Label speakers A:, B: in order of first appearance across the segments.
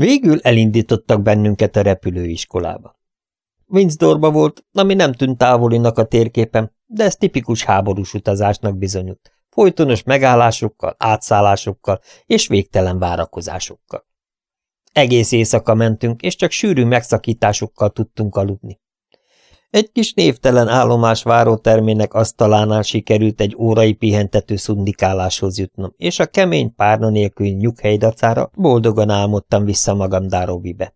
A: Végül elindítottak bennünket a repülőiskolába. Windsdorba volt, ami nem tűnt távolinak a térképen, de ez tipikus háborús utazásnak bizonyult, folytonos megállásokkal, átszállásokkal és végtelen várakozásokkal. Egész éjszaka mentünk, és csak sűrű megszakításokkal tudtunk aludni. Egy kis névtelen állomás várótermének asztalánál sikerült egy órai pihentető szundikáláshoz jutnom, és a kemény párna nélküli nyughely boldogan álmodtam vissza magam Darovibe.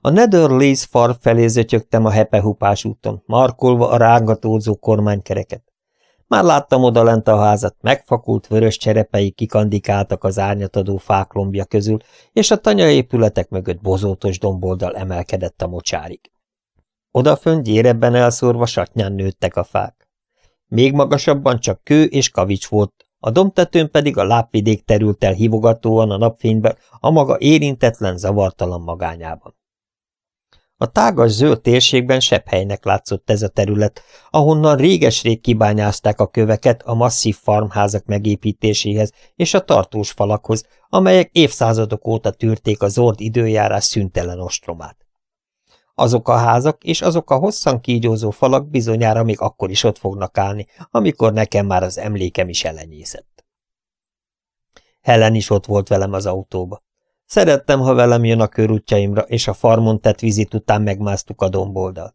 A: A Netherlees far felé zötyögtem a hepehupás úton, markolva a rángatózó kormánykereket. Már láttam odalent a házat, megfakult vörös cserepei kikandikáltak az árnyatadó fák lombja közül, és a tanyaépületek mögött bozótos domboldal emelkedett a mocsárig. Odafönt gyérebben elszórva satnyán nőttek a fák. Még magasabban csak kő és kavics volt, a domtetőn pedig a lápvidék terült el hívogatóan a napfényben, a maga érintetlen, zavartalan magányában. A tágas zöld térségben sebb helynek látszott ez a terület, ahonnan réges-rég kibányázták a köveket a masszív farmházak megépítéséhez és a tartós falakhoz, amelyek évszázadok óta tűrték a zord időjárás szüntelen ostromát. Azok a házak és azok a hosszan kígyózó falak bizonyára még akkor is ott fognak állni, amikor nekem már az emlékem is elenyészett. Helen is ott volt velem az autóba. Szerettem, ha velem jön a körútjaimra, és a farmon tett vizit után megmásztuk a domboldalt.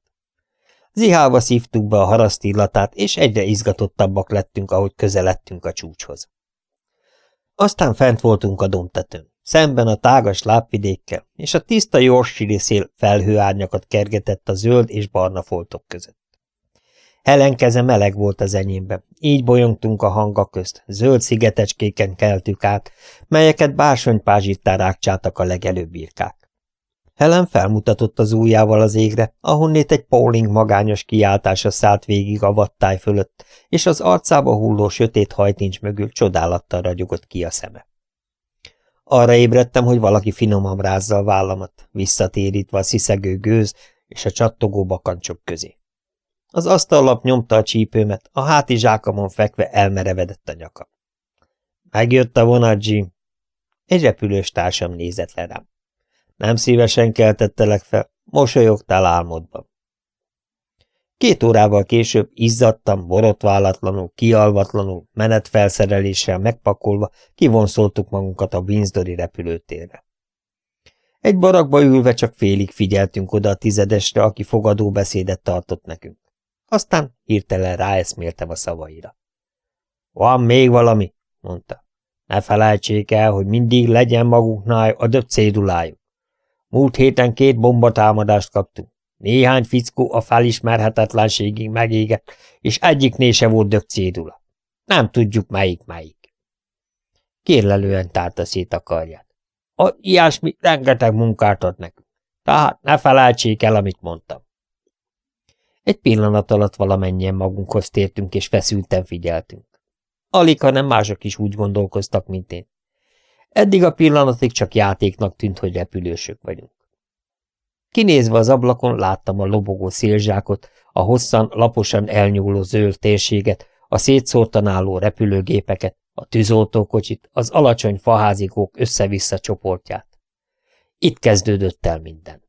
A: Zihálva szívtuk be a haraszt illatát, és egyre izgatottabbak lettünk, ahogy közeledtünk a csúcshoz. Aztán fent voltunk a domtetőn, szemben a tágas lápvidékkel, és a tiszta Yorkshire szél felhőárnyakat kergetett a zöld és barna foltok között. Helen keze meleg volt az enyémben, így bolyongtunk a hangak közt, zöld szigetecskéken keltük át, melyeket bársonypázsittá rákcsáltak a legelőbb birkák. Helen felmutatott az ujjával az égre, ahonnét egy Pauling magányos kiáltása szállt végig a vattáj fölött, és az arcába hulló sötét hajtincs mögül csodálattal ragyogott ki a szeme. Arra ébredtem, hogy valaki finoman rázza a vállamat, visszatérítve a sziszegő gőz és a csattogó bakancsok közé. Az asztallap nyomta a csípőmet, a hátizsákamon fekve elmerevedett a nyaka. Megjött a vonat, Jim. Egy repülős társam nézett le rám. Nem szívesen keltettelek fel, mosolyogtál álmodban. Két órával később izzadtam, borotválatlanul, kialvatlanul, menetfelszereléssel megpakolva kivonszoltuk magunkat a Windsori repülőtérre. Egy barakba ülve csak félig figyeltünk oda a tizedesre, aki fogadó beszédet tartott nekünk. Aztán hirtelen ráeszméltem a szavaira. Van még valami, mondta. Ne felejtsék el, hogy mindig legyen magunknál a döbb cédulájuk. Múlt héten két bombatámadást kaptunk. Néhány fickó a felismerhetetlenségig megégett, és egyiknél se volt dög cédula. Nem tudjuk, melyik melyik. Kérlelően tárta szét a karját. A ilyesmi rengeteg munkát ad nekünk, tehát ne felejtsék el, amit mondtam. Egy pillanat alatt valamennyien magunkhoz tértünk, és feszülten figyeltünk. Alig, hanem mások is úgy gondolkoztak, mint én. Eddig a pillanatig csak játéknak tűnt, hogy repülősök vagyunk. Kinézve az ablakon láttam a lobogó szélzsákot, a hosszan, laposan elnyúló zöld térséget, a szétszórtan álló repülőgépeket, a tűzoltókocsit, az alacsony faházikók össze-vissza csoportját. Itt kezdődött el minden.